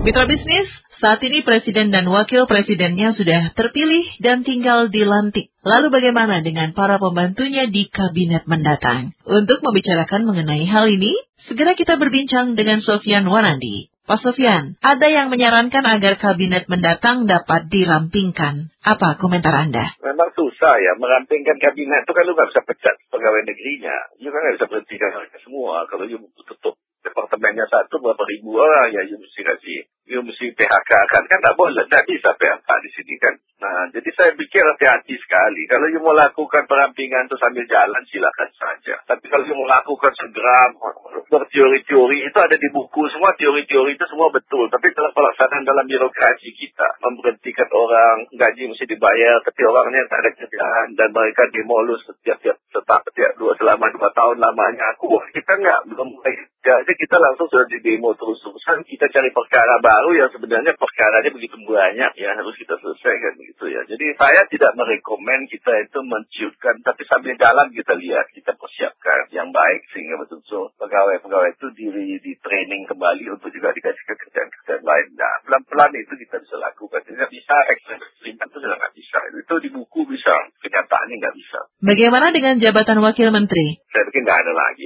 Mitra bisnis, saat ini presiden dan wakil presidennya sudah terpilih dan tinggal dilantik. Lalu bagaimana dengan para pembantunya di kabinet mendatang? Untuk membicarakan mengenai hal ini, segera kita berbincang dengan Sofian Wanandi. Pak Sofian, ada yang menyarankan agar kabinet mendatang dapat dirampingkan. Apa komentar Anda? Memang susah ya, merampingkan kabinet itu kan lu nggak bisa pecat pegawai negerinya. Lu kan nggak bisa berhentikan mereka semua. Kalau lu tutup departemennya satu berapa ribu orang ya you mesti kasih you mesti PHK kan? Kan tak boleh. Tak bisa PHK di sini kan? Nah jadi saya pikir hati-hati sekali. Kalau you mau lakukan perampingan itu sambil jalan silakan saja. Tapi kalau you mau lakukan segera berteori-teori itu ada di buku. Semua teori-teori itu semua betul. Tapi dalam pelaksanaan dalam birokrasi kita memberhentikan orang gaji mesti dibayar tapi orangnya tak ada kerjaan dan mereka dimolus setiap setiap setiap, setiap dua selama dua tahun lamanya. Aku kita nggak belum mulai jadi kita langsung sudah di demo terus-terusan, kita cari perkara baru yang sebenarnya perkaranya begitu banyak ya harus kita selesaikan gitu ya. Jadi saya tidak merekomend kita itu menciutkan, tapi sambil jalan kita lihat, kita persiapkan yang baik sehingga betul-betul pegawai-pegawai itu diri di training kembali untuk juga dikasih kerjaan-kerjaan lain. Nah, pelan-pelan itu kita bisa lakukan. Tidak bisa ekstrim itu sudah nggak bisa. Itu di buku bisa, kenyataannya nggak bisa. Bagaimana dengan jabatan wakil menteri? Saya pikir nggak ada lagi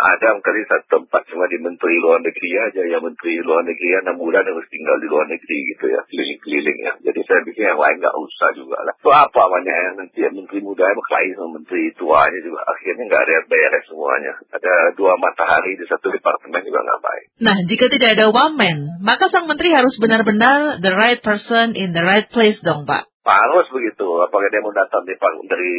ada, mungkin satu tempat cuma di Menteri Luar Negeri aja. Ya Menteri Luar Negeri ya enam bulan harus tinggal di luar negeri gitu ya. Keliling-keliling ya. Jadi saya pikir yang lain nggak usah juga lah. Itu apa banyak yang nanti ya Menteri muda yang berkelahi sama Menteri tuanya juga. Akhirnya nggak ada yang beres semuanya. Ada dua matahari di satu departemen juga nggak baik. Nah, jika tidak ada wamen, maka sang menteri harus benar-benar the right person in the right place dong, Pak harus begitu. Apakah dia mau datang dari, dari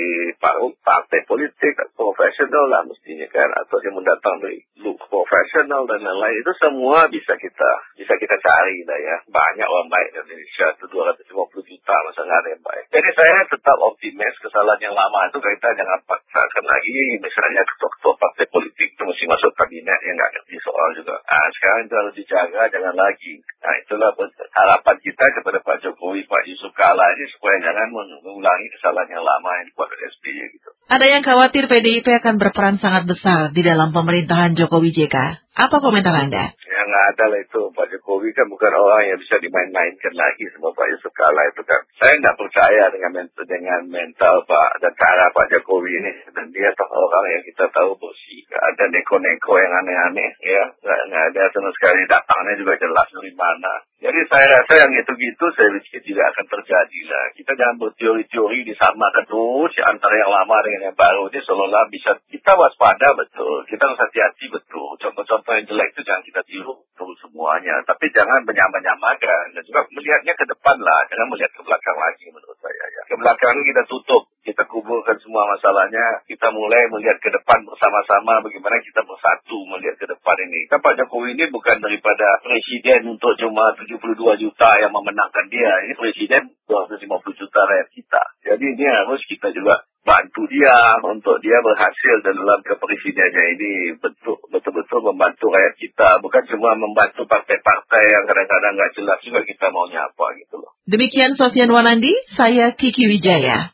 partai politik, profesional lah mestinya kan, atau dia mau datang dari look profesional dan lain-lain itu semua bisa kita bisa kita cari lah ya. Banyak orang baik di Indonesia itu 250 juta masa nggak ada yang baik. Jadi saya tetap optimis kesalahan yang lama itu kita jangan paksakan lagi misalnya ketua-ketua partai politik itu mesti masuk kabinet yang nggak ngerti soal juga. Nah, sekarang itu harus dijaga jangan lagi. Nah itulah harapan kita kepada Pak Jokowi, Pak Yusuf Kala ini supaya jangan mengulangi kesalahan yang lama yang dibuat oleh SBY gitu. Ada yang khawatir PDIP akan berperan sangat besar di dalam pemerintahan Jokowi JK. Apa komentar Anda? Nggak ada lah itu. Pak Jokowi kan bukan orang yang bisa dimain-mainkan lagi sama Pak Yusuf Kala itu kan. Saya nggak percaya dengan mental, dengan mental Pak dan cara Pak Jokowi ini. Dan dia toh orang yang kita tahu. Gak ada neko-neko yang aneh-aneh ya. Nggak ada sama sekali datangnya juga jelas dari mana. Jadi saya rasa yang gitu-gitu saya pikir tidak akan terjadi lah. Kita jangan berteori-teori disamakan terus antara yang lama dengan yang baru. Ini seolah-olah bisa kita waspada betul. Kita harus hati-hati betul. Contoh-contoh yang jelek itu jangan kita tiru terus semuanya. Tapi jangan menyamakan-nyamakan. Dan juga melihatnya ke depan lah. Jangan melihat ke belakang lagi menurut saya. Ya. Ke belakang kita tutup kumpulkan semua masalahnya, kita mulai melihat ke depan bersama-sama bagaimana kita bersatu melihat ke depan ini. Kan Pak Jokowi ini bukan daripada presiden untuk cuma 72 juta yang memenangkan dia. Ini presiden 250 juta rakyat kita. Jadi ini harus kita juga bantu dia untuk dia berhasil dalam kepresidenannya ini betul-betul membantu rakyat kita. Bukan cuma membantu partai-partai yang kadang-kadang nggak jelas juga kita maunya apa gitu loh. Demikian Sofian Wanandi, saya Kiki Wijaya.